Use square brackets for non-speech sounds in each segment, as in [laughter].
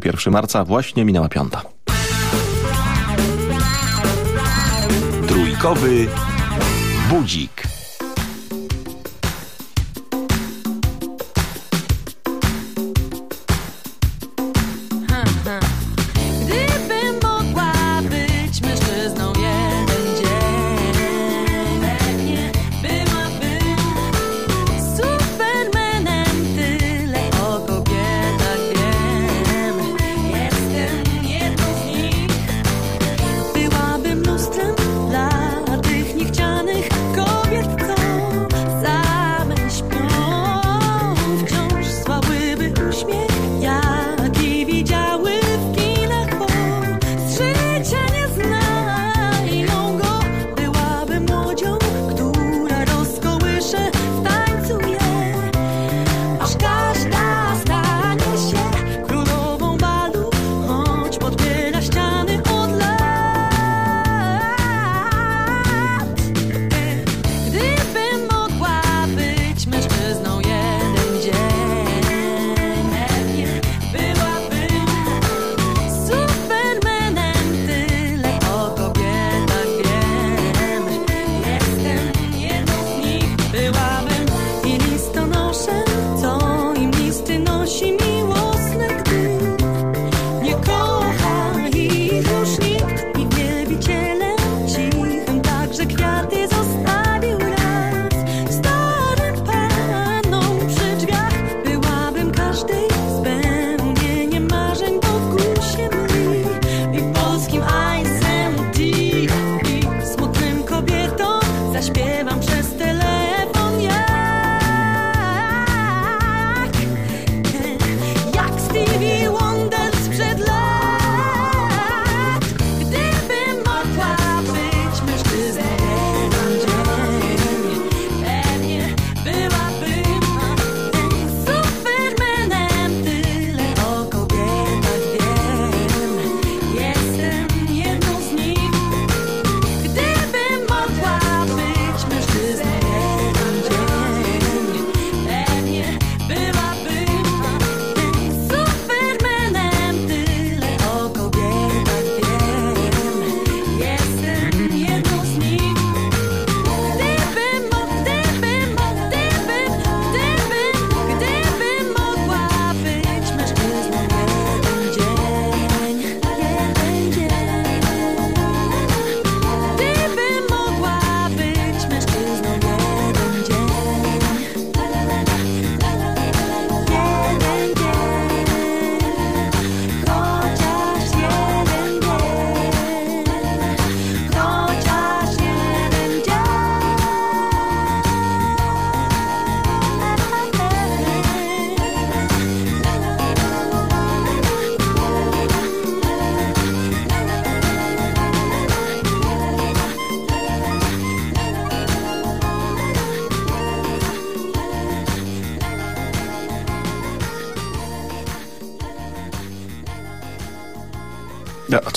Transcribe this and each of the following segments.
1 marca właśnie minęła piąta. Trójkowy budzik.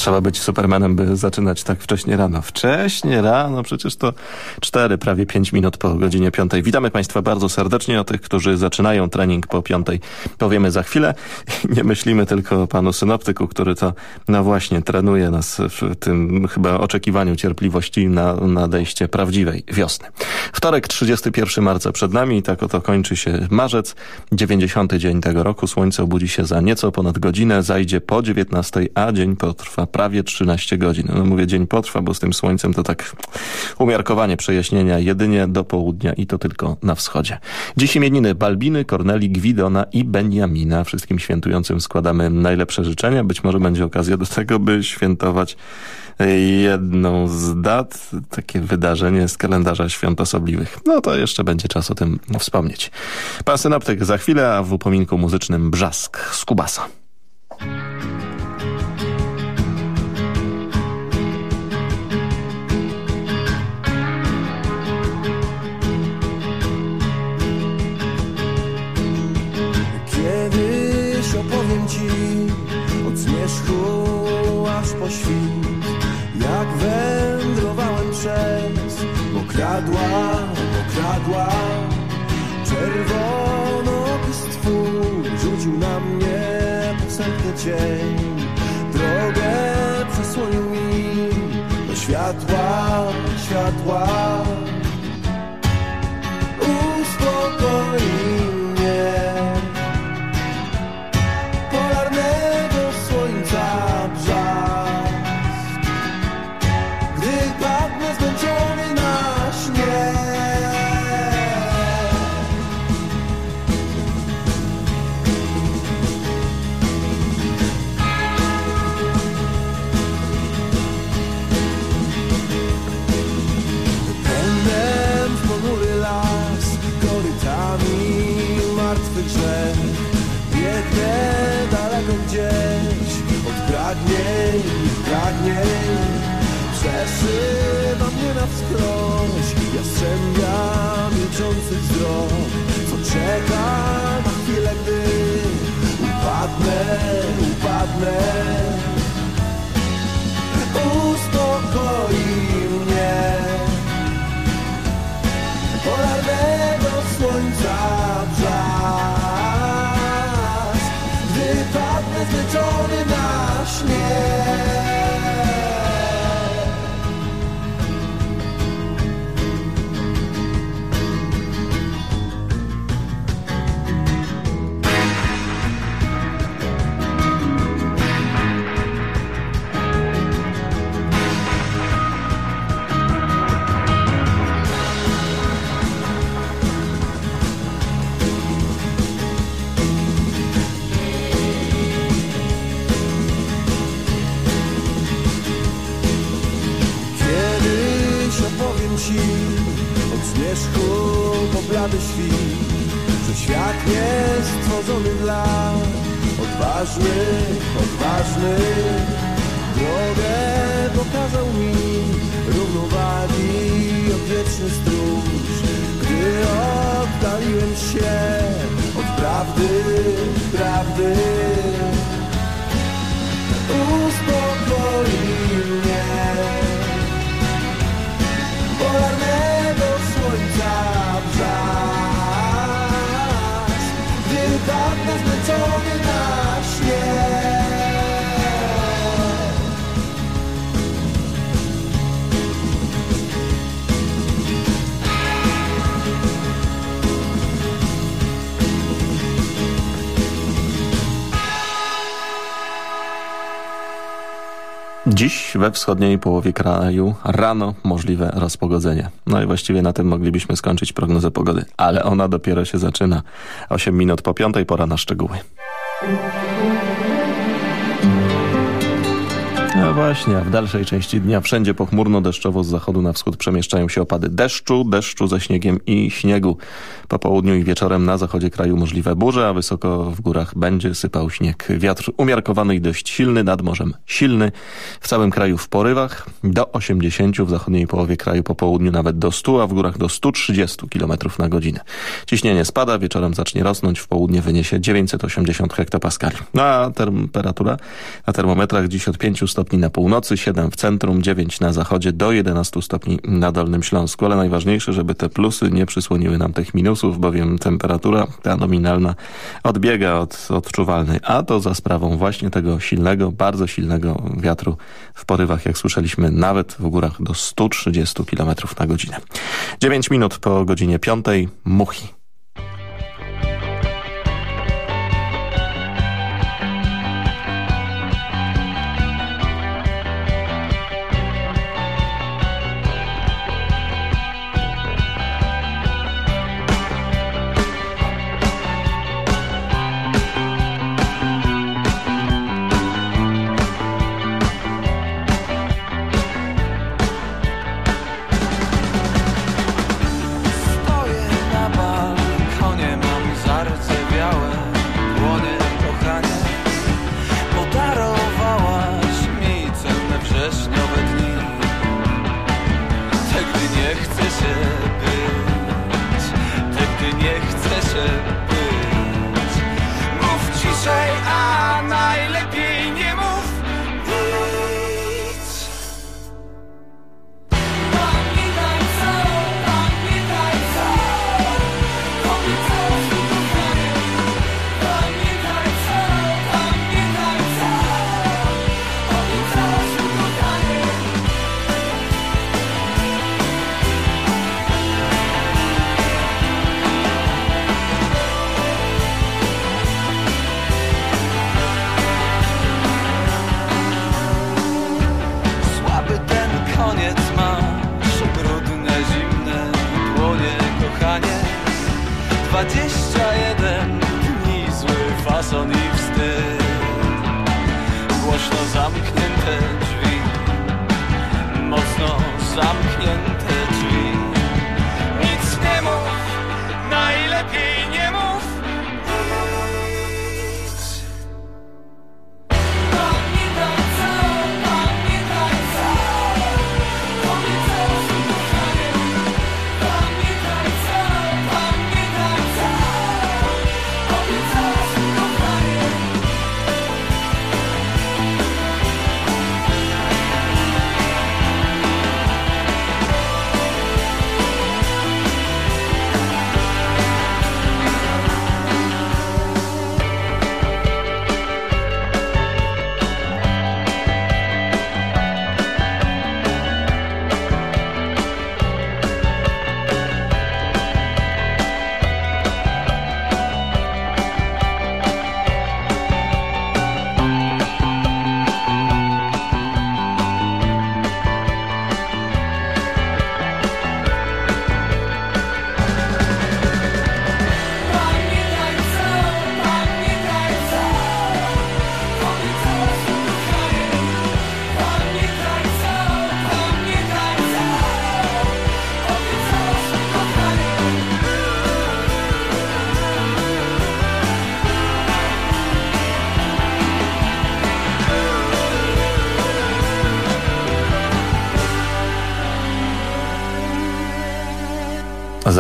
Trzeba być Supermanem, by zaczynać tak wcześnie rano. Wcześnie rano, przecież to cztery, prawie pięć minut po godzinie piątej. Witamy Państwa bardzo serdecznie. O tych, którzy zaczynają trening po piątej powiemy za chwilę. [laughs] Nie myślimy tylko o panu synoptyku, który to, no właśnie, trenuje nas w tym chyba oczekiwaniu cierpliwości na nadejście prawdziwej wiosny. Wtorek, 31 marca przed nami i tak oto kończy się marzec, 90 dzień tego roku. Słońce obudzi się za nieco ponad godzinę, zajdzie po 19, a dzień potrwa prawie 13 godzin. No mówię dzień potrwa, bo z tym słońcem to tak umiarkowanie przejaśnienia jedynie do południa i to tylko na wschodzie. Dziś imieniny Balbiny, Korneli, Gwidona i Benjamina. Wszystkim świętującym składamy najlepsze życzenia. Być może będzie okazja do tego, by świętować jedną z dat, takie wydarzenie z kalendarza świąt osobliwych. No to jeszcze będzie czas o tym wspomnieć. Pan synoptyk za chwilę, a w upominku muzycznym Brzask z Kubasa. Aż po świt. Jak wędrowałem przez mokradła, mokradła Czerwono twój rzucił na mnie posępny cień. Drogę przesłonił mi do światła, światła że biegnę daleko gdzieś. Od pragnień, pragnień przeszywa mnie na wskroś jastrzębia milczący wzrok. Co czeka na chwilę, gdy upadnę, upadnę? Uspokoi mnie polarnego słońca. torn in wisi od zmierzchu po blady świt, że świat jest stworzony dla odważnych, odważnych. Drogę pokazał mi równowagi odwieczny stróż, gdy oddaliłem się od prawdy, prawdy. Uspokoi mnie. time Dziś we wschodniej połowie kraju rano możliwe rozpogodzenie. No i właściwie na tym moglibyśmy skończyć prognozę pogody, ale ona dopiero się zaczyna. 8 minut po piątej, pora na szczegóły. Właśnie, a w dalszej części dnia wszędzie pochmurno deszczowo z zachodu na wschód przemieszczają się opady deszczu, deszczu ze śniegiem i śniegu. Po południu i wieczorem na zachodzie kraju możliwe burze, a wysoko w górach będzie sypał śnieg. Wiatr umiarkowany i dość silny, nad morzem silny. W całym kraju w porywach do 80, w zachodniej połowie kraju po południu nawet do 100, a w górach do 130 km na godzinę. Ciśnienie spada, wieczorem zacznie rosnąć, w południe wyniesie 980 hektopaskali. No a temperatura na termometrach dziś od 5 stopni na północy, 7 w centrum, 9 na zachodzie, do 11 stopni na Dolnym Śląsku. Ale najważniejsze, żeby te plusy nie przysłoniły nam tych minusów bowiem temperatura ta nominalna odbiega od odczuwalnej, a to za sprawą właśnie tego silnego, bardzo silnego wiatru w porywach, jak słyszeliśmy, nawet w górach do 130 km na godzinę. 9 minut po godzinie 5 muchi.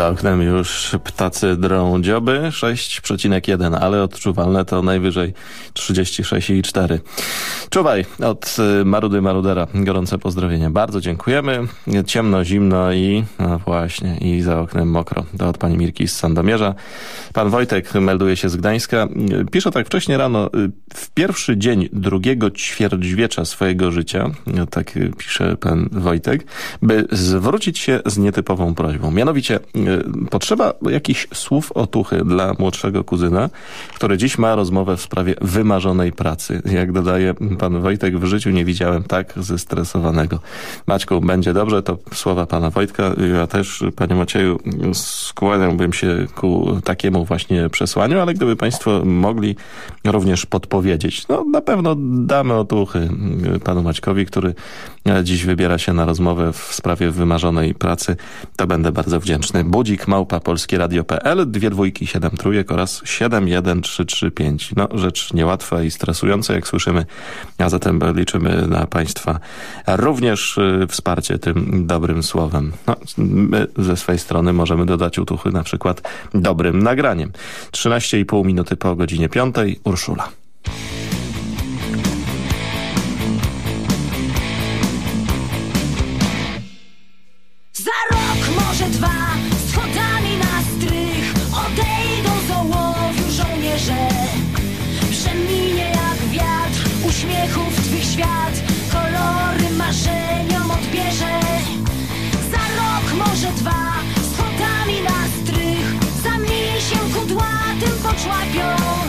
Za oknem już ptacy drą dzioby, 6,1, ale odczuwalne to najwyżej 36,4. Czuwaj od y, Marudy Marudera. Gorące pozdrowienia. Bardzo dziękujemy. Ciemno, zimno i no właśnie, i za oknem mokro. To od pani Mirki z Sandomierza. Pan Wojtek melduje się z Gdańska. Y, Pisze tak wcześnie rano. y, W pierwszy dzień drugiego ćwierćwiecza swojego życia, no tak y, pisze pan Wojtek, by zwrócić się z nietypową prośbą. Mianowicie y, potrzeba jakichś słów otuchy dla młodszego kuzyna, który dziś ma rozmowę w sprawie wymarzonej pracy. Jak dodaje pan Wojtek, w życiu nie widziałem tak zestresowanego. Maćku, będzie dobrze, to słowa pana Wojtka. Ja też, panie Macieju, skłaniałbym się ku takiemu właśnie przesłaniu, ale gdyby państwo mogli również podpowiedzieć, no na pewno damy otuchy panu Maćkowi, który dziś wybiera się na rozmowę w sprawie wymarzonej pracy, to będę bardzo wdzięczny. Budzik małpa polskieradio.pl, dwie dwójki, siedem trójek oraz siedem jeden trzy trzy pięć. No, rzecz niełatwa i stresująca, jak słyszymy, a zatem liczymy na państwa również y, wsparcie tym dobrym słowem. No, my ze swojej strony możemy dodać utuchy na przykład dobrym nagraniem. 13,5 minuty po godzinie 5. Urszula. your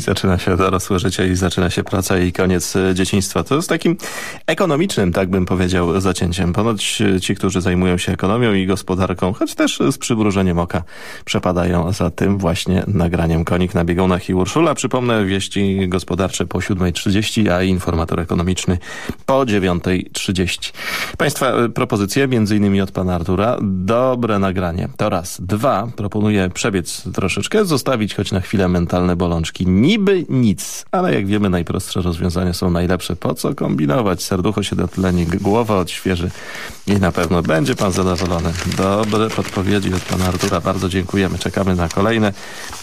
zaczyna się dorosłe życie i zaczyna się praca i koniec e, dzieciństwa. To jest takim ekonomicznym, tak bym powiedział, zacięciem. Ponoć e, ci, którzy zajmują się ekonomią i gospodarką, choć też z przymrużeniem oka, przepadają za tym właśnie nagraniem Konik na biegunach i Urszula. Przypomnę, wieści gospodarcze po 7.30, a informator ekonomiczny po 9.30. Państwa e, propozycje, między innymi od pana Artura. Dobre nagranie. To raz. Dwa. Proponuję przebiec troszeczkę, zostawić choć na chwilę mentalne bolączki. Niby nic, ale jak wiemy, najprostsze rozwiązania są najlepsze. Po co kombinować? Serducho się dotleni, głowa odświeży i na pewno będzie pan zadowolony. Dobre podpowiedzi od pana Artura. Bardzo dziękujemy. Czekamy na kolejne,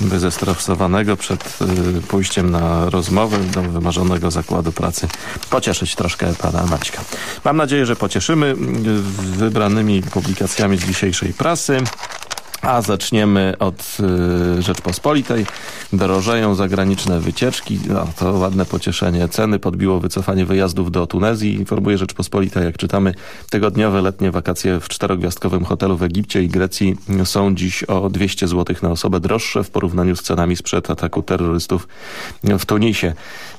by zestresowanego przed y, pójściem na rozmowę do wymarzonego zakładu pracy pocieszyć troszkę pana Maćka. Mam nadzieję, że pocieszymy y, wybranymi publikacjami z dzisiejszej prasy. A zaczniemy od y, Rzeczpospolitej. Dorożeją zagraniczne wycieczki. No, to ładne pocieszenie. Ceny podbiło wycofanie wyjazdów do Tunezji. Informuje Rzeczpospolita, jak czytamy, tygodniowe letnie wakacje w czterogwiazdkowym hotelu w Egipcie i Grecji są dziś o 200 zł na osobę droższe w porównaniu z cenami sprzed ataku terrorystów w Tunisie.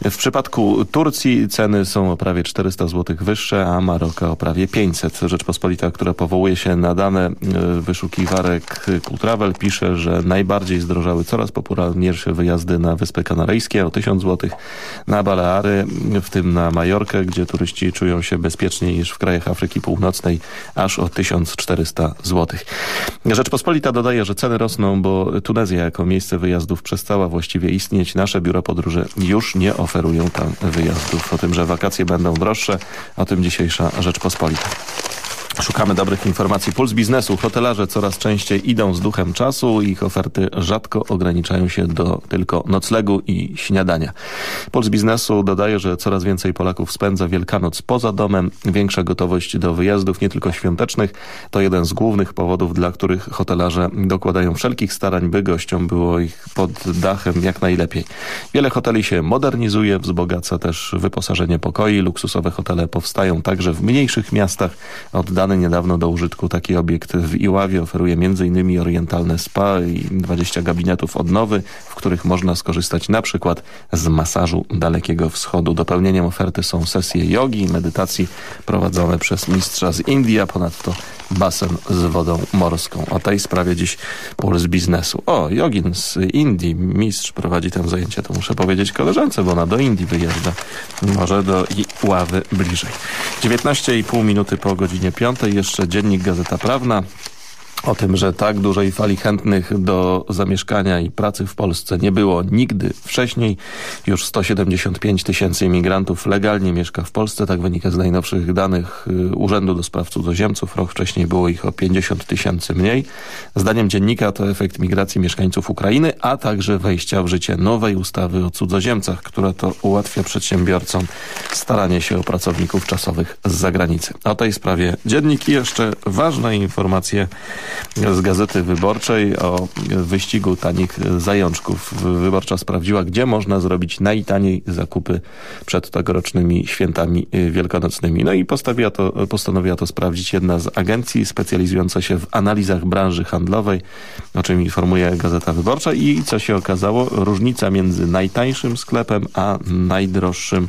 W przypadku Turcji ceny są o prawie 400 zł wyższe, a Maroka o prawie 500. Rzeczpospolita, która powołuje się na dane y, wyszukiwarek Kultravel pisze, że najbardziej zdrożały coraz popularniejsze wyjazdy na Wyspy Kanaryjskie o 1000 zł, na Baleary, w tym na Majorkę, gdzie turyści czują się bezpieczniej niż w krajach Afryki Północnej, aż o 1400 zł. Rzeczpospolita dodaje, że ceny rosną, bo Tunezja jako miejsce wyjazdów przestała właściwie istnieć. Nasze biuro podróży już nie oferują tam wyjazdów. O tym, że wakacje będą droższe, o tym dzisiejsza Rzeczpospolita. Szukamy dobrych informacji. Puls biznesu. Hotelarze coraz częściej idą z duchem czasu. Ich oferty rzadko ograniczają się do tylko noclegu i śniadania. Puls biznesu dodaje, że coraz więcej Polaków spędza Wielkanoc poza domem. Większa gotowość do wyjazdów, nie tylko świątecznych, to jeden z głównych powodów, dla których hotelarze dokładają wszelkich starań, by gościom było ich pod dachem jak najlepiej. Wiele hoteli się modernizuje, wzbogaca też wyposażenie pokoi. Luksusowe hotele powstają także w mniejszych miastach. Oddane niedawno do użytku taki obiekt w Iławie oferuje m.in. orientalne spa i 20 gabinetów odnowy, w których można skorzystać na przykład z masażu Dalekiego Wschodu. Dopełnieniem oferty są sesje jogi i medytacji prowadzone przez mistrza z Indii, a ponadto basen z wodą morską. O tej sprawie dziś puls biznesu. O, jogin z Indii, mistrz prowadzi tam zajęcie, to muszę powiedzieć koleżance, bo ona do Indii wyjeżdża. Może do Iławy bliżej. 19,5 minuty po godzinie 5. Jeszcze dziennik Gazeta Prawna. O tym, że tak dużej fali chętnych do zamieszkania i pracy w Polsce nie było nigdy wcześniej. Już 175 tysięcy imigrantów legalnie mieszka w Polsce. Tak wynika z najnowszych danych y, Urzędu do Spraw Cudzoziemców. Rok wcześniej było ich o 50 tysięcy mniej. Zdaniem dziennika to efekt migracji mieszkańców Ukrainy, a także wejścia w życie nowej ustawy o cudzoziemcach, która to ułatwia przedsiębiorcom staranie się o pracowników czasowych z zagranicy. O tej sprawie dziennik i jeszcze ważne informacje z Gazety Wyborczej o wyścigu tanich zajączków. Wyborcza sprawdziła, gdzie można zrobić najtaniej zakupy przed tegorocznymi świętami wielkanocnymi. No i postawiła to, postanowiła to sprawdzić jedna z agencji specjalizująca się w analizach branży handlowej, o czym informuje Gazeta Wyborcza i co się okazało, różnica między najtańszym sklepem a najdroższym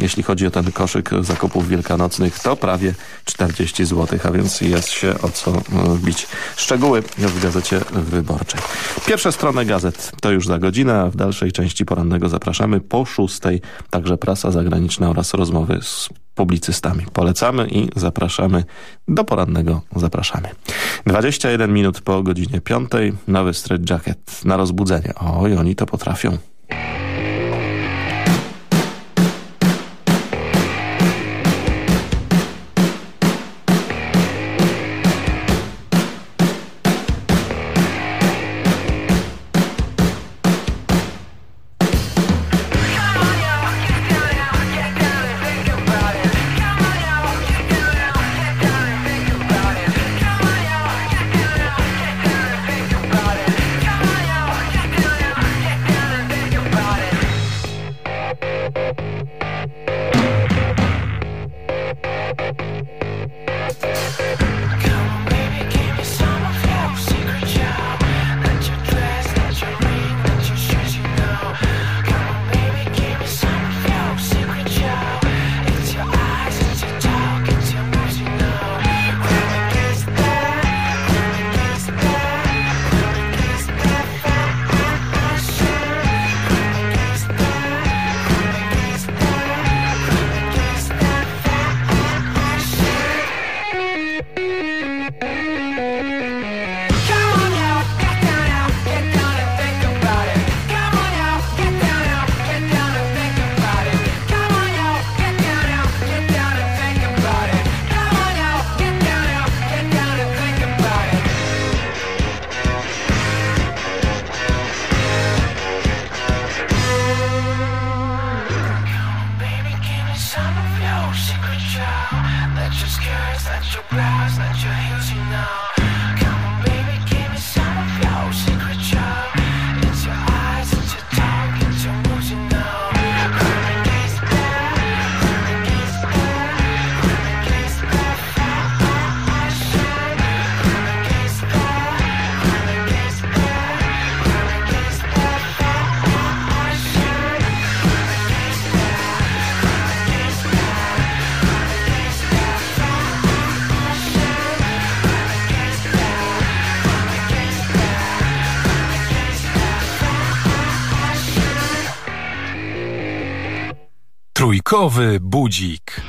jeśli chodzi o ten koszyk zakupów wielkanocnych, to prawie 40 zł, a więc jest się o co bić. Szczegóły w Gazecie Wyborczej. Pierwsze strony gazet to już za godzinę, a w dalszej części porannego zapraszamy po szóstej. Także prasa zagraniczna oraz rozmowy z publicystami. Polecamy i zapraszamy do porannego. Zapraszamy. 21 minut po godzinie 5. Nowy straight jacket na rozbudzenie. Oj, oni to potrafią. Trójkowy budzik.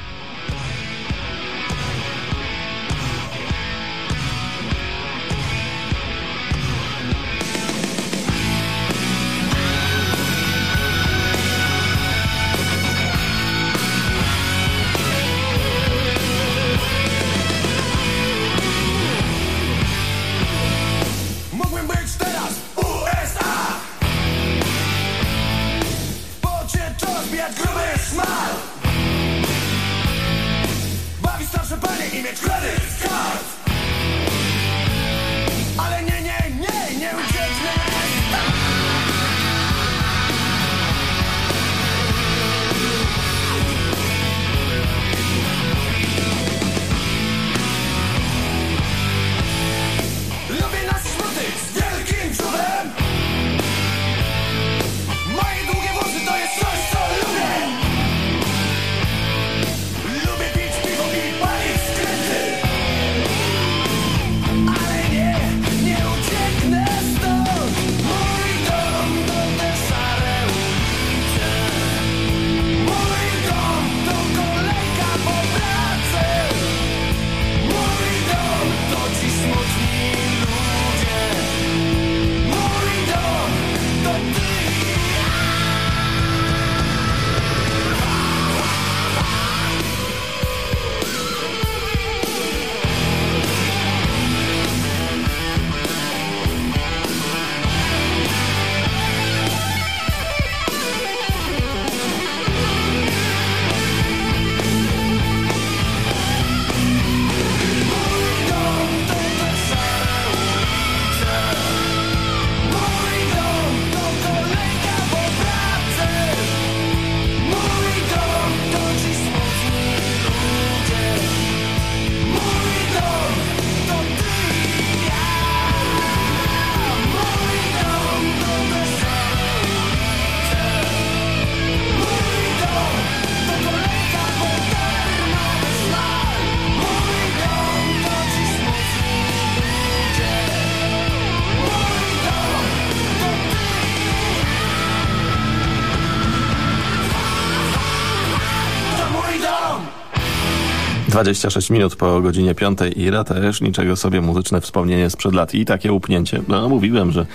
26 minut po godzinie 5 i też niczego sobie muzyczne wspomnienie sprzed lat i takie upnięcie. No mówiłem, że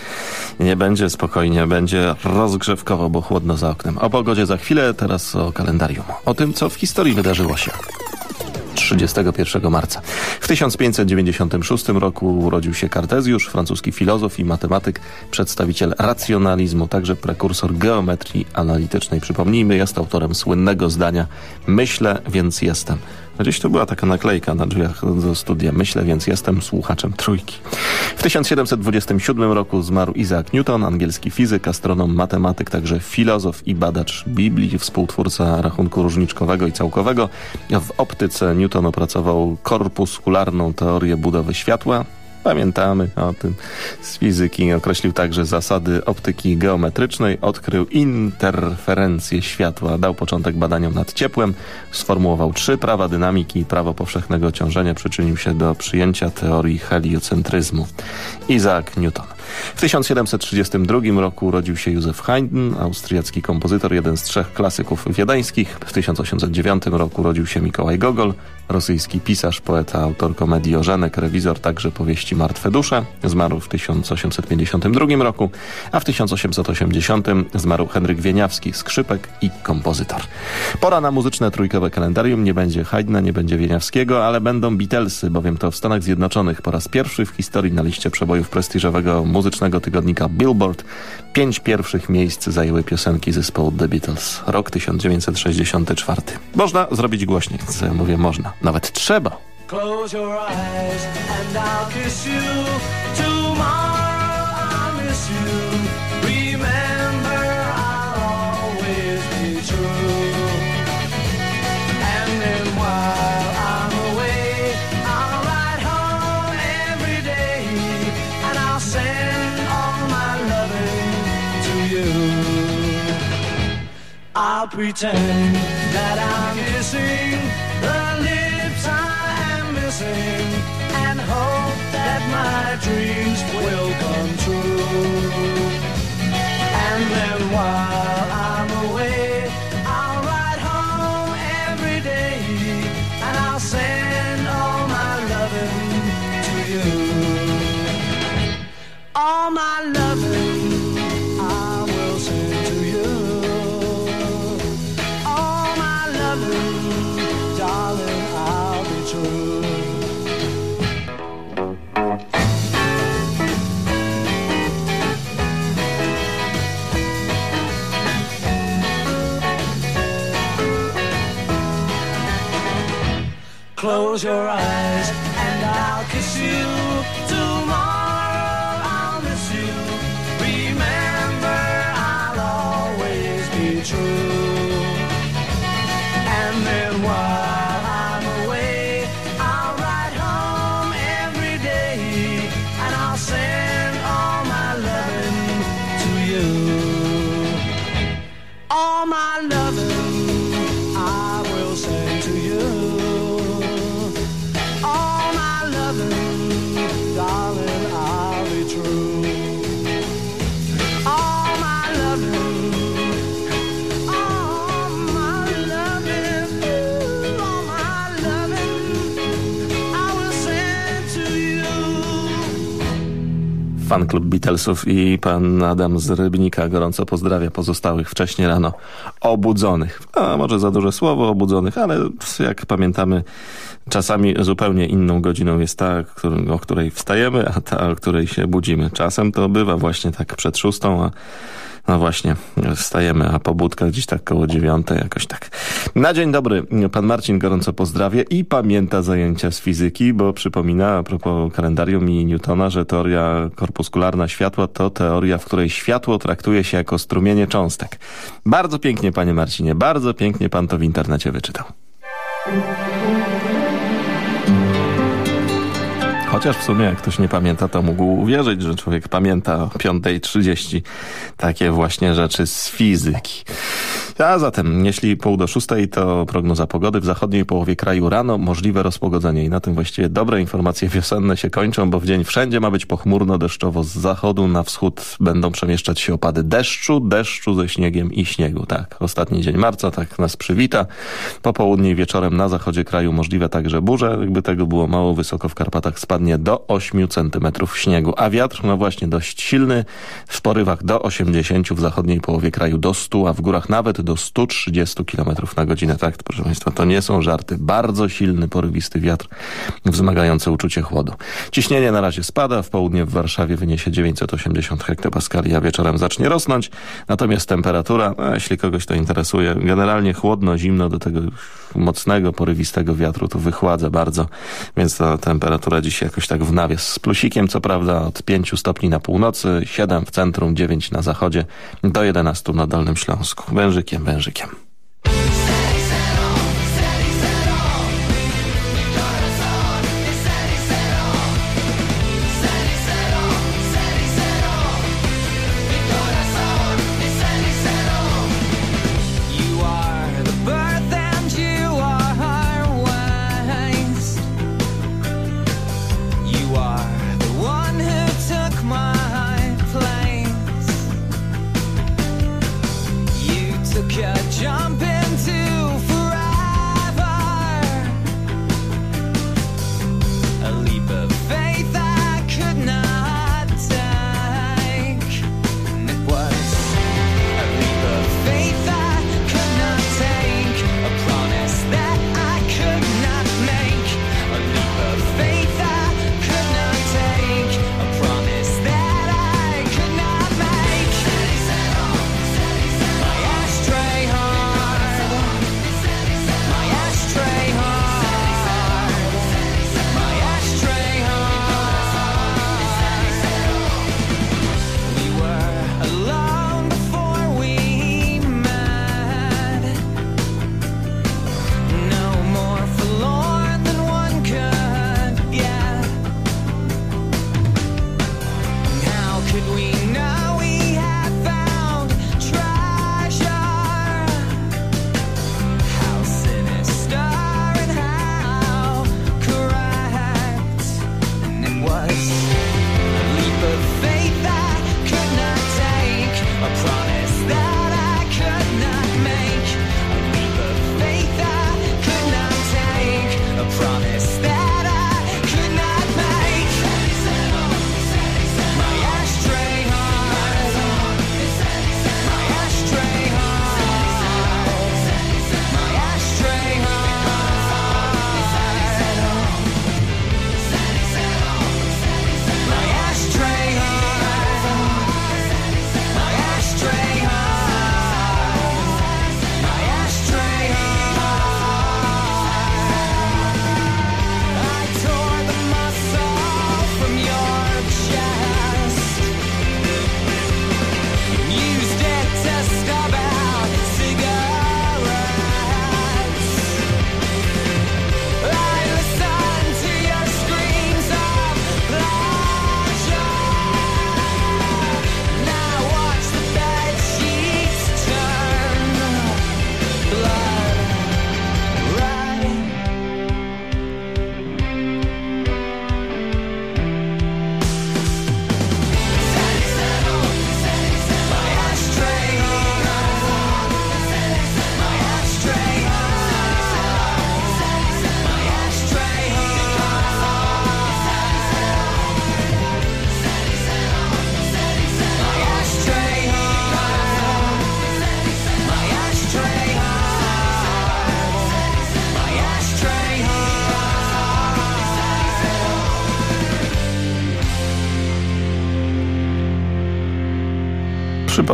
nie będzie spokojnie, będzie rozgrzewkowo, bo chłodno za oknem. O pogodzie za chwilę, teraz o kalendarium. O tym, co w historii wydarzyło się. 31 marca. W 1596 roku urodził się Kartezjusz, francuski filozof i matematyk, przedstawiciel racjonalizmu, także prekursor geometrii analitycznej. Przypomnijmy, jest autorem słynnego zdania Myślę, więc jestem. Gdzieś to była taka naklejka na drzwiach do studia. Myślę, więc jestem słuchaczem trójki. W 1727 roku zmarł Isaac Newton, angielski fizyk, astronom, matematyk, także filozof i badacz Biblii, współtwórca rachunku różniczkowego i całkowego. W optyce Newton opracował korpuskularną teorię budowy światła, Pamiętamy o tym z fizyki. Określił także zasady optyki geometrycznej, odkrył interferencję światła, dał początek badaniom nad ciepłem, sformułował trzy prawa dynamiki i prawo powszechnego ciążenia, przyczynił się do przyjęcia teorii heliocentryzmu. Isaac Newton. W 1732 roku urodził się Józef Haydn, austriacki kompozytor, jeden z trzech klasyków wiedeńskich. W 1809 roku urodził się Mikołaj Gogol, rosyjski pisarz, poeta, autor komedii Ożenek, rewizor także powieści Martwe dusze. Zmarł w 1852 roku, a w 1880 zmarł Henryk Wieniawski, skrzypek i kompozytor. Pora na muzyczne trójkowe kalendarium. Nie będzie Haydna, nie będzie Wieniawskiego, ale będą Beatlesy, bowiem to w Stanach Zjednoczonych po raz pierwszy w historii na liście przebojów prestiżowego muzycznego tygodnika Billboard pięć pierwszych miejsc zajęły piosenki zespołu The Beatles. Rok 1964. Można zrobić głośniej. Mówię można. Nawet trzeba. Close your eyes and I'll kiss you. Tomorrow I'll pretend that I'm kissing the lips I am missing and hope that my dreams will come true. And then while I'm away, I'll ride home every day and I'll send all my loving to you. All my loving Close your eyes Fan klub Beatlesów i pan Adam z Rybnika gorąco pozdrawia pozostałych wcześniej rano obudzonych. A może za duże słowo obudzonych, ale jak pamiętamy, czasami zupełnie inną godziną jest ta, o której wstajemy, a ta, o której się budzimy. Czasem to bywa właśnie tak przed szóstą, a no właśnie, wstajemy, a pobudka gdzieś tak koło dziewiątej, jakoś tak. Na dzień dobry, pan Marcin gorąco pozdrawia i pamięta zajęcia z fizyki, bo przypomina a propos kalendarium i Newtona, że teoria korpuskularna światła to teoria, w której światło traktuje się jako strumienie cząstek. Bardzo pięknie, panie Marcinie, bardzo pięknie pan to w internecie wyczytał. Chociaż w sumie jak ktoś nie pamięta, to mógł uwierzyć, że człowiek pamięta o 5.30 takie właśnie rzeczy z fizyki. A zatem, jeśli pół do szóstej, to prognoza pogody w zachodniej połowie kraju rano, możliwe rozpogodzenie. I na tym właściwie dobre informacje wiosenne się kończą, bo w dzień wszędzie ma być pochmurno, deszczowo z zachodu na wschód będą przemieszczać się opady deszczu, deszczu ze śniegiem i śniegu. Tak, ostatni dzień marca tak nas przywita. Po południu i wieczorem na zachodzie kraju możliwe także burze. Jakby tego było mało, wysoko w Karpatach spadnie do 8 centymetrów śniegu. A wiatr, no właśnie dość silny, w porywach do 80, w zachodniej połowie kraju do 100, a w górach nawet do 130 km na godzinę. Tak, proszę Państwa, to nie są żarty. Bardzo silny, porywisty wiatr, wzmagający uczucie chłodu. Ciśnienie na razie spada, w południe w Warszawie wyniesie 980 hektopaskali, a wieczorem zacznie rosnąć. Natomiast temperatura, no, jeśli kogoś to interesuje, generalnie chłodno, zimno do tego mocnego, porywistego wiatru tu wychładza bardzo, więc ta temperatura dziś jakoś tak w nawias z plusikiem, co prawda od 5 stopni na północy, 7 w centrum, 9 na zachodzie, do 11 na Dolnym Śląsku. Wężykiem, wężykiem.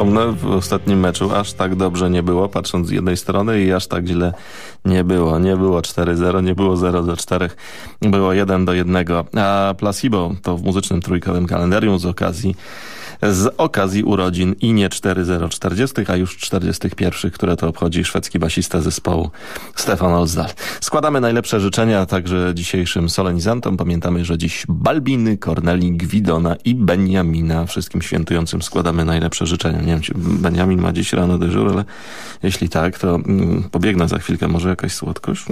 Przypomnę, w ostatnim meczu aż tak dobrze nie było, patrząc z jednej strony i aż tak źle nie było. Nie było 4-0, nie było 0 do 4, było 1 do 1. A Placebo to w muzycznym trójkowym kalendarium z okazji z okazji urodzin i nie 4040, a już 41, które to obchodzi szwedzki basista zespołu Stefan Olsdal. Składamy najlepsze życzenia także dzisiejszym solenizantom. Pamiętamy, że dziś Balbiny, Korneli, Gwidona i Benjamina. Wszystkim świętującym składamy najlepsze życzenia. Nie wiem, czy Benjamin ma dziś rano dyżur, ale jeśli tak, to mm, pobiegnę za chwilkę. Może jakaś słodkość?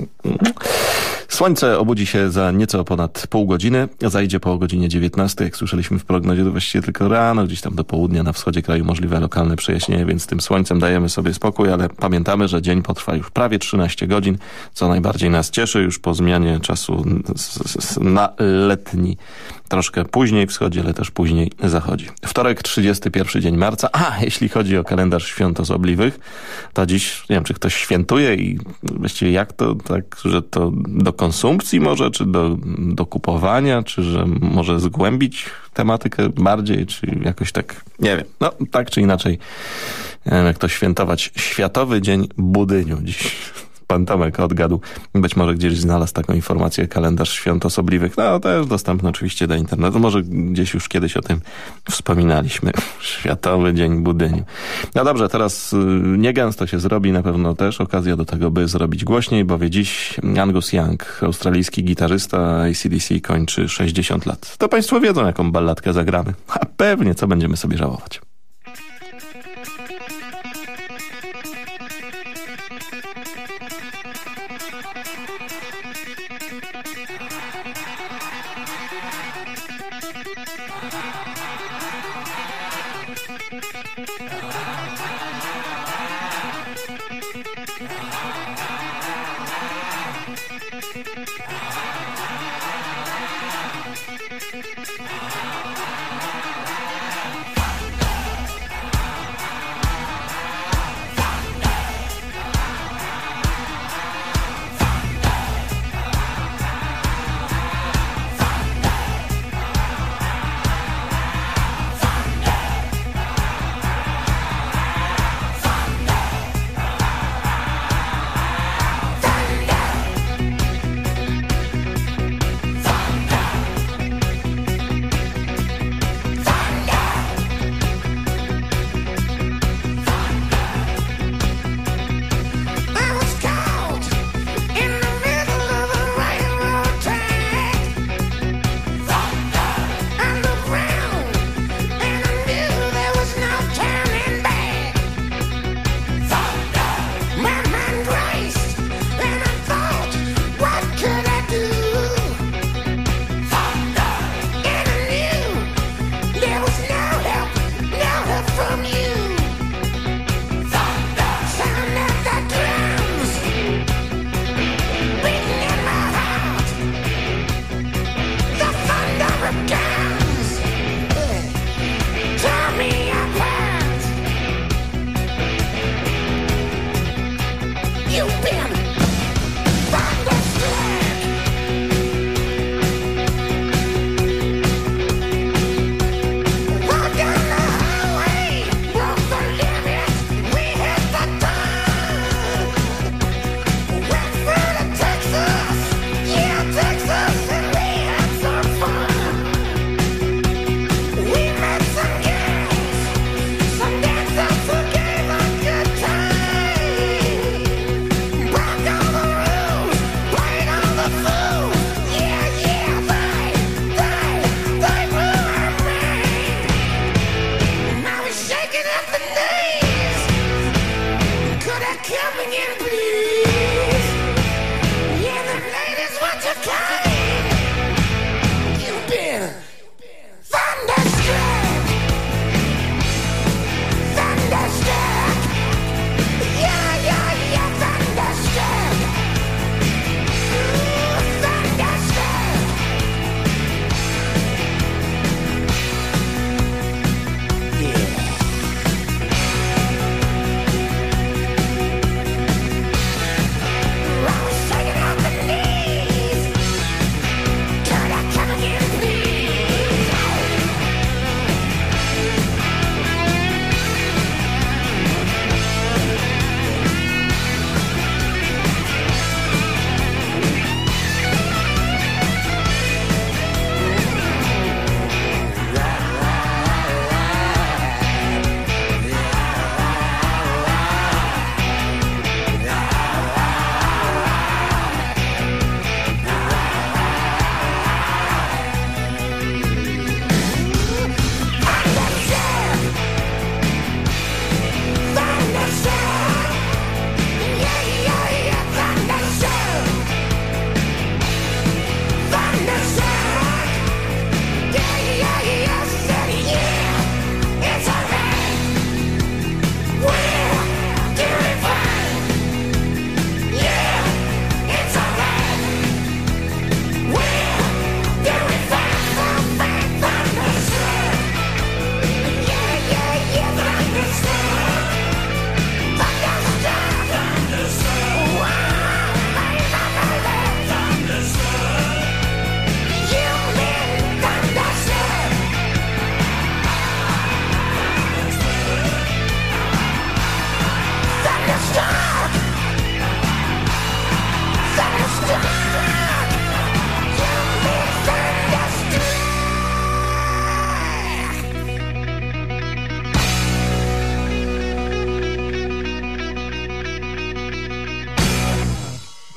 Słońce obudzi się za nieco ponad pół godziny. Zajdzie po godzinie 19. Jak słyszeliśmy w prognozie, to właściwie tylko rano, gdzieś tam do południa na wschodzie kraju możliwe lokalne przejaśnienie, więc tym słońcem dajemy sobie spokój, ale pamiętamy, że dzień potrwa już prawie 13 godzin, co najbardziej nas cieszy już po zmianie czasu na letni troszkę później wschodzi, ale też później zachodzi. Wtorek, 31 dzień marca. A, jeśli chodzi o kalendarz świąt osobliwych, to dziś, nie wiem, czy ktoś świętuje i właściwie jak to, tak, że to do konsumpcji może, czy do, do kupowania, czy że może zgłębić tematykę bardziej, czy jakoś tak, nie wiem. No, tak czy inaczej, nie wiem, jak to świętować. Światowy Dzień Budyniu dziś pan Tomek odgadł. Być może gdzieś znalazł taką informację, kalendarz świąt osobliwych. No, jest dostępny oczywiście do internetu. Może gdzieś już kiedyś o tym wspominaliśmy. [laughs] Światowy Dzień Budyniu. No dobrze, teraz y, niegęsto się zrobi na pewno też okazja do tego, by zrobić głośniej, bo wie dziś Angus Young, australijski gitarzysta ACDC kończy 60 lat. To państwo wiedzą, jaką balladkę zagramy. A pewnie, co będziemy sobie żałować.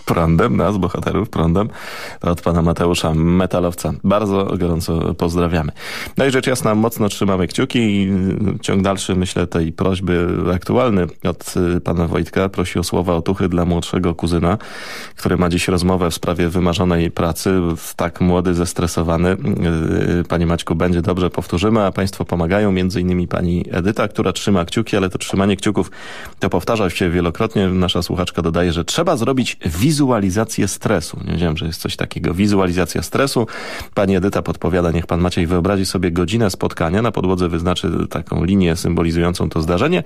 Prądem, nas, bohaterów prądem, od pana Mateusza Metalowca. Bardzo gorąco pozdrawiamy. No i rzecz jasna, mocno trzymamy kciuki i ciąg dalszy, myślę, tej prośby aktualny od y, pana Wojtka. Prosi o słowa otuchy dla młodszego kuzyna, który ma dziś rozmowę w sprawie wymarzonej pracy. Tak młody, zestresowany. Y, y, panie Maćku, będzie dobrze, powtórzymy, a państwo pomagają, między innymi pani Edyta, która trzyma kciuki, ale to trzymanie kciuków to powtarza się wielokrotnie. Nasza słuchaczka dodaje, że trzeba zrobić wizualnie wizualizację stresu. Nie wiedziałem, że jest coś takiego. Wizualizacja stresu. Pani Edyta podpowiada, niech pan Maciej wyobrazi sobie godzinę spotkania. Na podłodze wyznaczy taką linię symbolizującą to zdarzenie,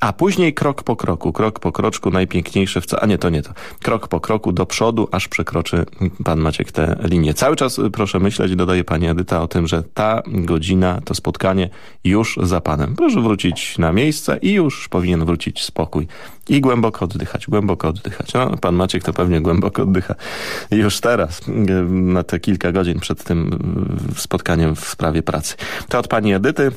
a później krok po kroku, krok po kroczku, najpiękniejsze w co... A nie, to nie to. Krok po kroku do przodu, aż przekroczy pan Maciek tę linię. Cały czas proszę myśleć, dodaje pani Edyta, o tym, że ta godzina, to spotkanie już za panem. Proszę wrócić na miejsce i już powinien wrócić spokój. I głęboko oddychać, głęboko oddychać. No, pan Maciek to pewnie głęboko oddycha już teraz, na te kilka godzin przed tym spotkaniem w sprawie pracy. To od pani Edyty.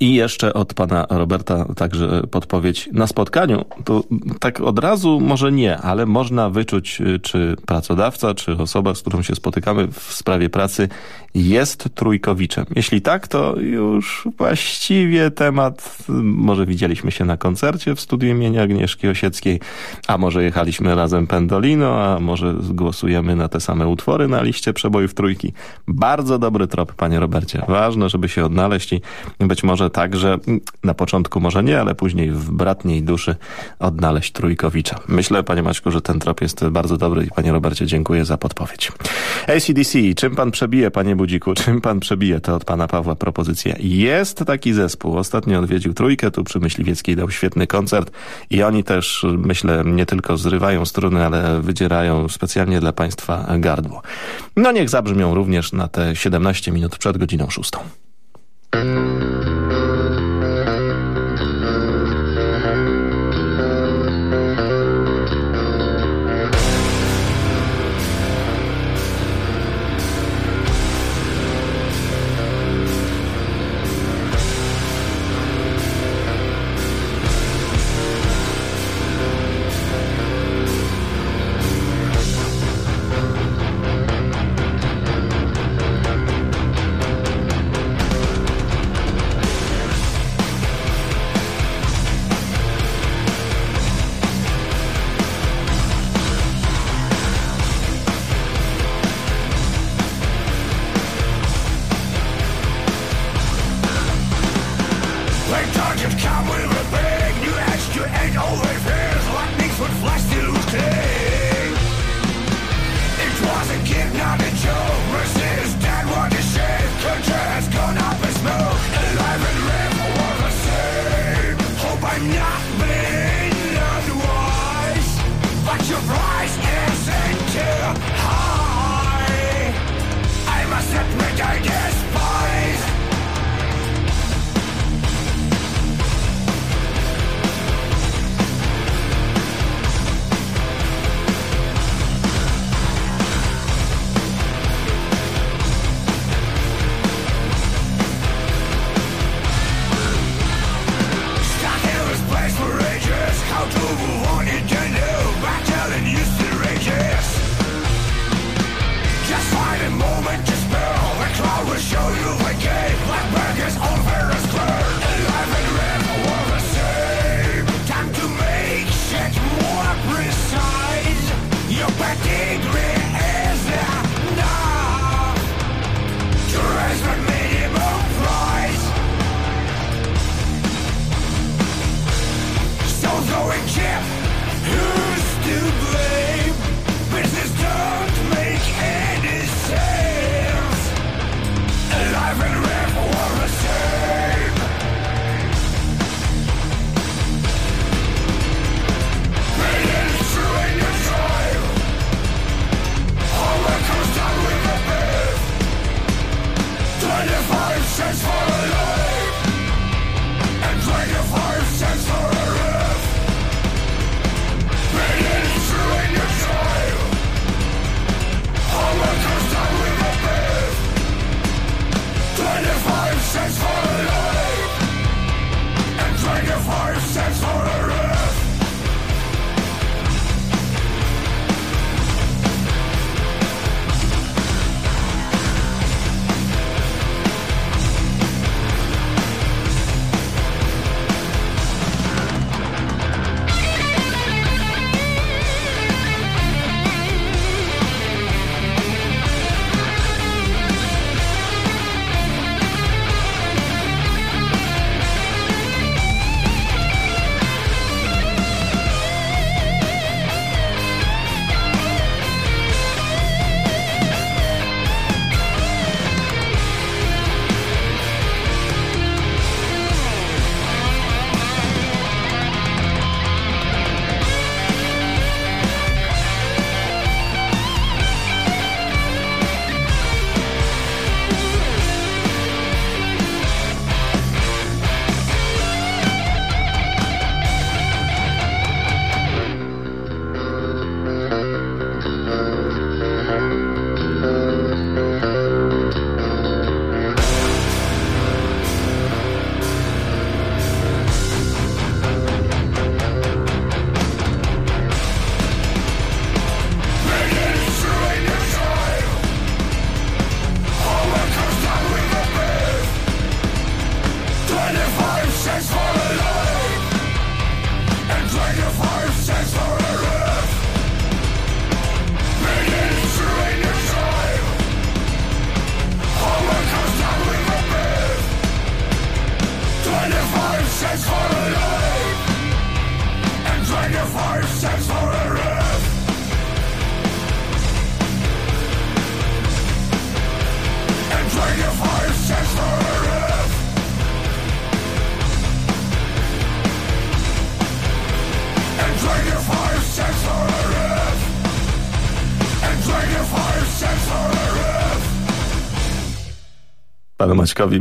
I jeszcze od pana Roberta także podpowiedź na spotkaniu. To tak od razu może nie, ale można wyczuć, czy pracodawca, czy osoba, z którą się spotykamy w sprawie pracy jest trójkowiczem. Jeśli tak, to już właściwie temat, może widzieliśmy się na koncercie w studiu imienia Agnieszki Osieckiej, a może jechaliśmy razem Pendolino, a może głosujemy na te same utwory na liście przebojów trójki. Bardzo dobry trop, panie Robercie. Ważne, żeby się odnaleźć i być może także na początku może nie, ale później w bratniej duszy odnaleźć trójkowicza. Myślę, panie Maćku, że ten trop jest bardzo dobry i panie Robercie dziękuję za podpowiedź. ACDC, czym pan przebije, panie Budziku, [laughs] czym pan przebije? To od pana Pawła propozycja. Jest taki zespół. Ostatnio odwiedził trójkę, tu przy Myśliwieckiej dał świetny koncert i oni też, myślę, nie tylko zrywają struny, ale wydzierają specjalnie dla państwa gardło. No niech zabrzmią również na te 17 minut przed godziną szóstą.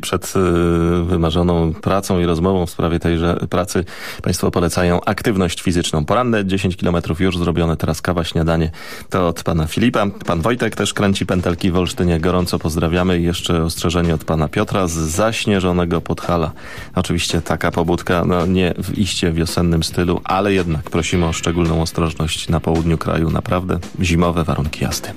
Przed y, wymarzoną pracą i rozmową w sprawie tejże pracy Państwo polecają aktywność fizyczną. Poranne 10 km już zrobione, teraz kawa, śniadanie. To od Pana Filipa. Pan Wojtek też kręci pętelki w Olsztynie. Gorąco pozdrawiamy i jeszcze ostrzeżenie od Pana Piotra z zaśnieżonego Podhala. Oczywiście taka pobudka, no nie w iście wiosennym stylu, ale jednak prosimy o szczególną ostrożność na południu kraju. Naprawdę zimowe warunki jazdy.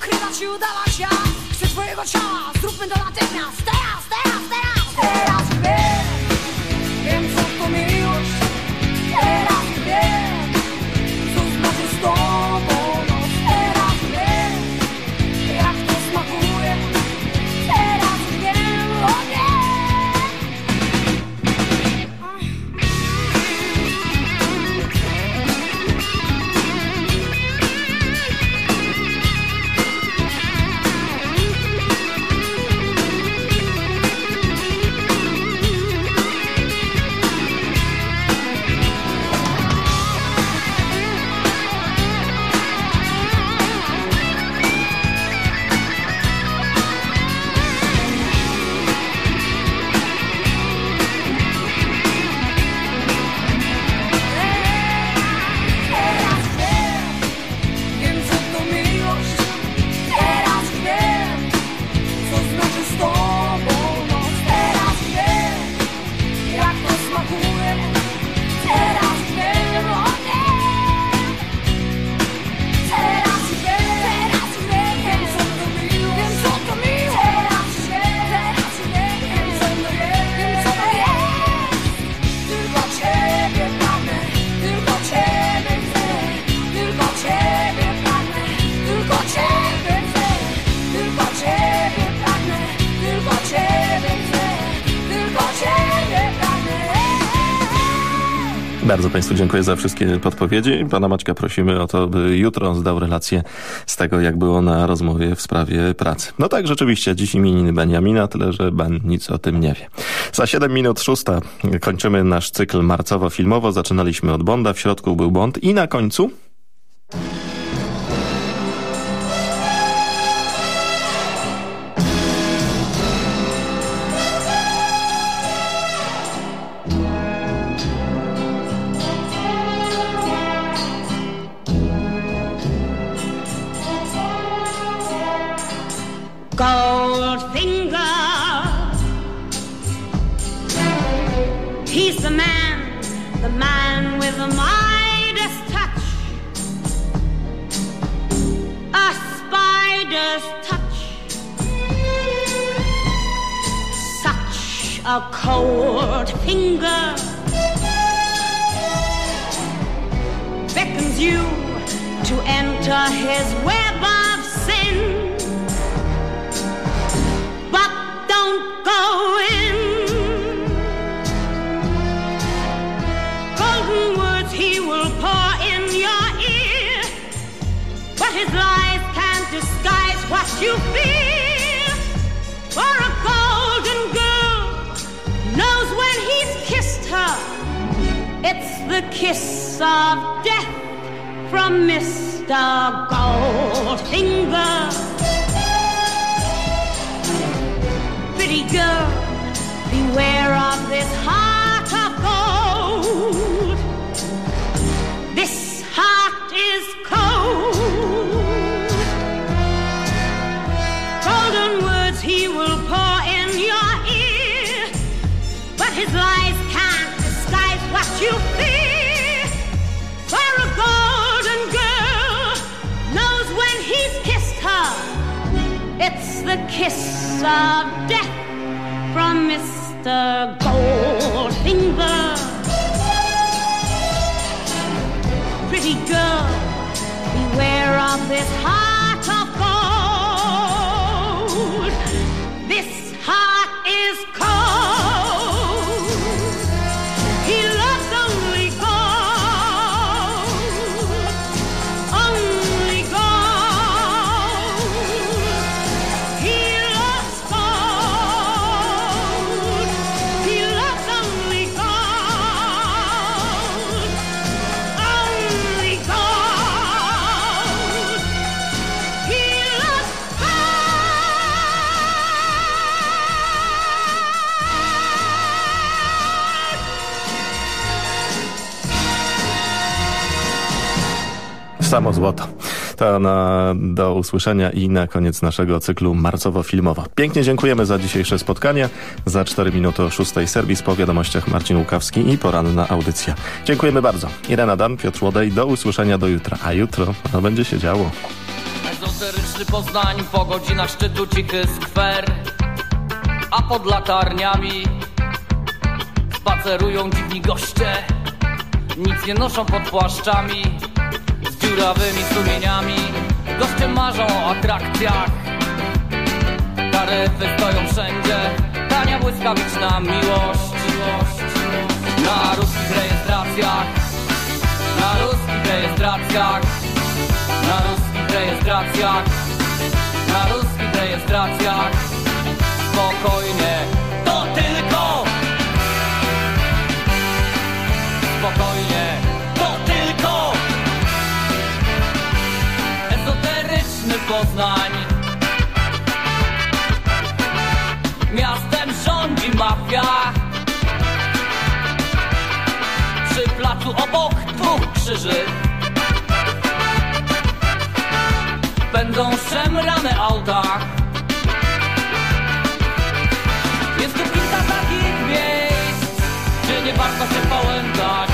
Ukrywać i udawać ja Chcę twojego ciała, zróbmy to natychmiast Teraz, Państwu dziękuję za wszystkie podpowiedzi. Pana Maćka prosimy o to, by jutro zdał relację z tego, jak było na rozmowie w sprawie pracy. No tak, rzeczywiście, dziś imieniny Benjamina, tyle że Ben nic o tym nie wie. Za 7 minut szósta kończymy nasz cykl marcowo-filmowo. Zaczynaliśmy od Bonda, w środku był Bond i na końcu... a cold finger beckons you to enter his web of sin. But don't go in. Golden words he will pour in your ear, but his lies can't disguise what you feel. It's the kiss of death from Mr. Goldfinger. Pretty girl, beware of this heart of gold. This heart is cold. Golden words he will pour in your ear, but his lies the kiss of death from Mr. Goldfinger. Pretty girl, beware of this heart of gold. This heart is cold. Samo złoto. To na, do usłyszenia i na koniec naszego cyklu marcowo-filmowo. Pięknie dziękujemy za dzisiejsze spotkanie. Za 4 minuty o 6 serwis po wiadomościach Marcin Łukawski i poranna audycja. Dziękujemy bardzo. Irena Dan, Piotr Łodej. Do usłyszenia do jutra. A jutro no, będzie się działo. Ezoteryczny Poznań po godzinach szczytu cichy skwer A pod latarniami spacerują dziwni goście Nic nie noszą pod płaszczami dziurawymi sumieniami. Goście marzą o atrakcjach. Taryfy stoją wszędzie. Tania błyskawiczna miłość. Na ruskich rejestracjach. Na ruskich rejestracjach. Na ruskich rejestracjach. Na ruskich rejestracjach Obok dwóch krzyży będą szemrane auta. Jest tu kilka takich miejsc, gdzie nie warto się pałętać.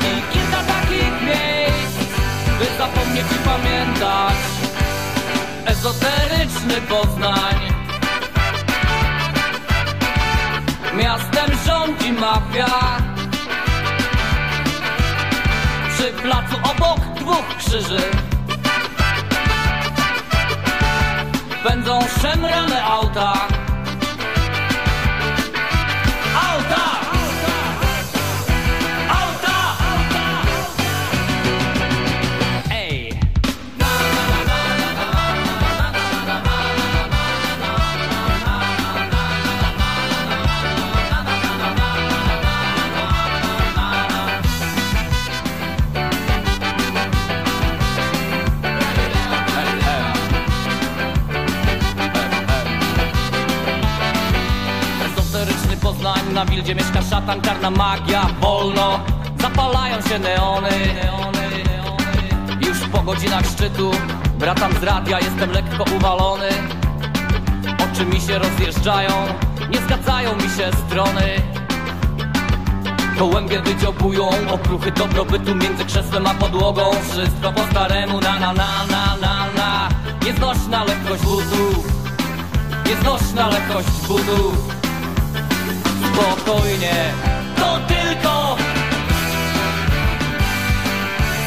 I kilka takich miejsc, by zapomnieć i pamiętać. Ezoteryczny Poznań. Miastem rządzi mafia. Przy placu obok dwóch krzyży. będą szemrane auta. Na wildzie mieszka szatan, czarna magia, wolno. Zapalają się neony. Już po godzinach szczytu Wracam z radia, jestem lekko uwalony. Oczy mi się rozjeżdżają Nie zgadzają mi się strony. Gołębie wydziobują okruchy dobrobytu między krzesłem a podłogą. Wszystko po staremu, na na na na na na. Nieznośna lekkość butów Nieznośna lekkość butów Spokojnie, to tylko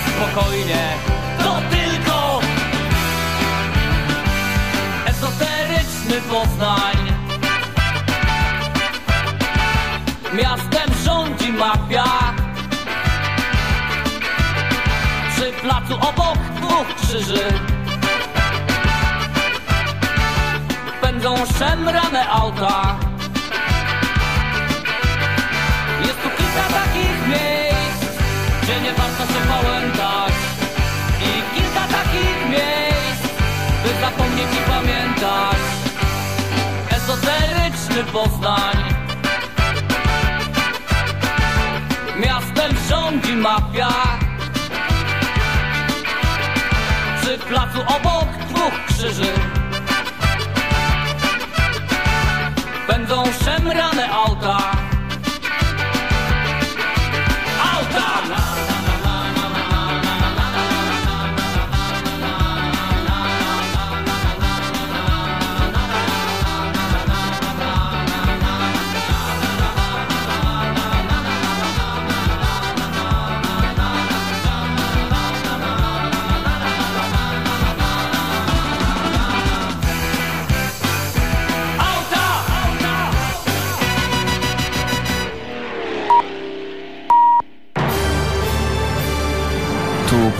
Spokojnie, to tylko Esoteryczny Poznań. Miastem rządzi mafia. Przy placu obok dwóch krzyży Pędzą szemrane auta nie warto się pałętać I kilka takich miejsc By zapomnieć i pamiętać. Esoteryczny Poznań. Miastem rządzi mafia. Przy placu obok dwóch krzyży. Będą szemrane Auta!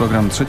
Program trzeci.